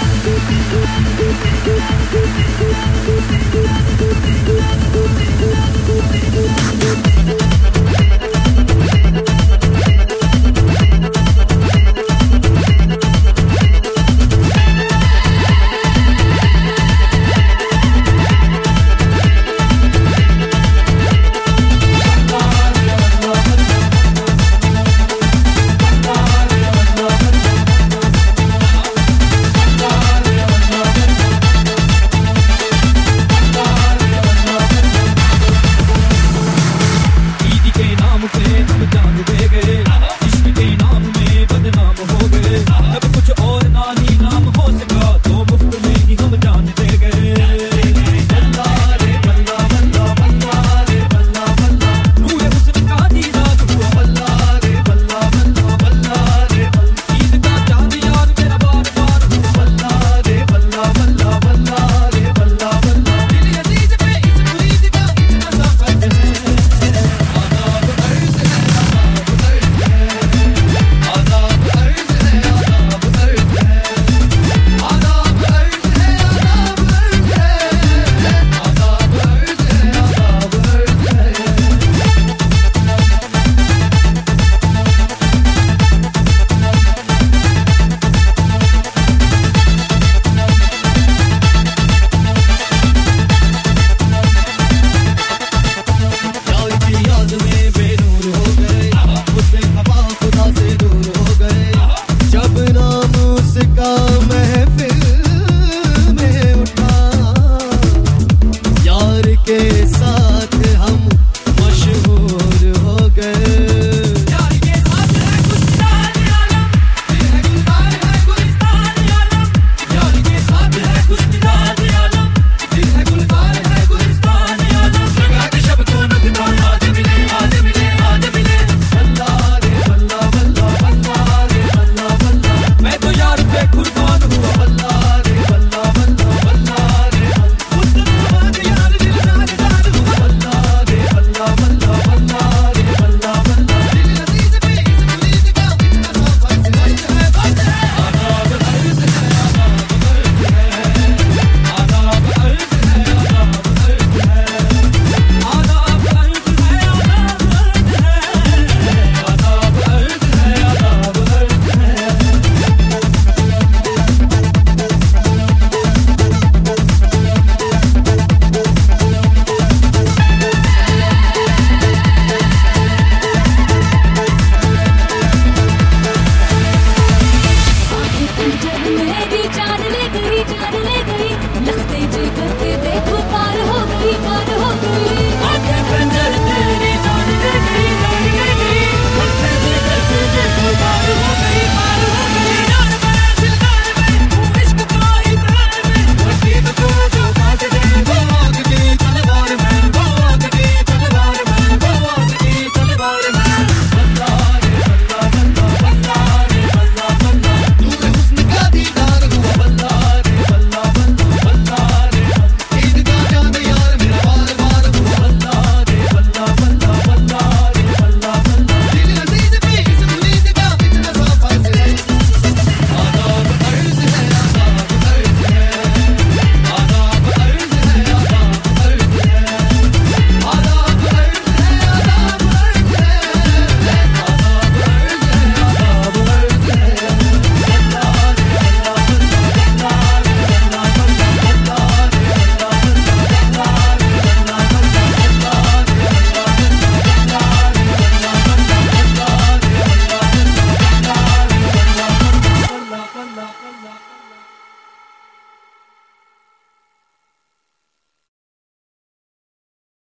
Oh, oh,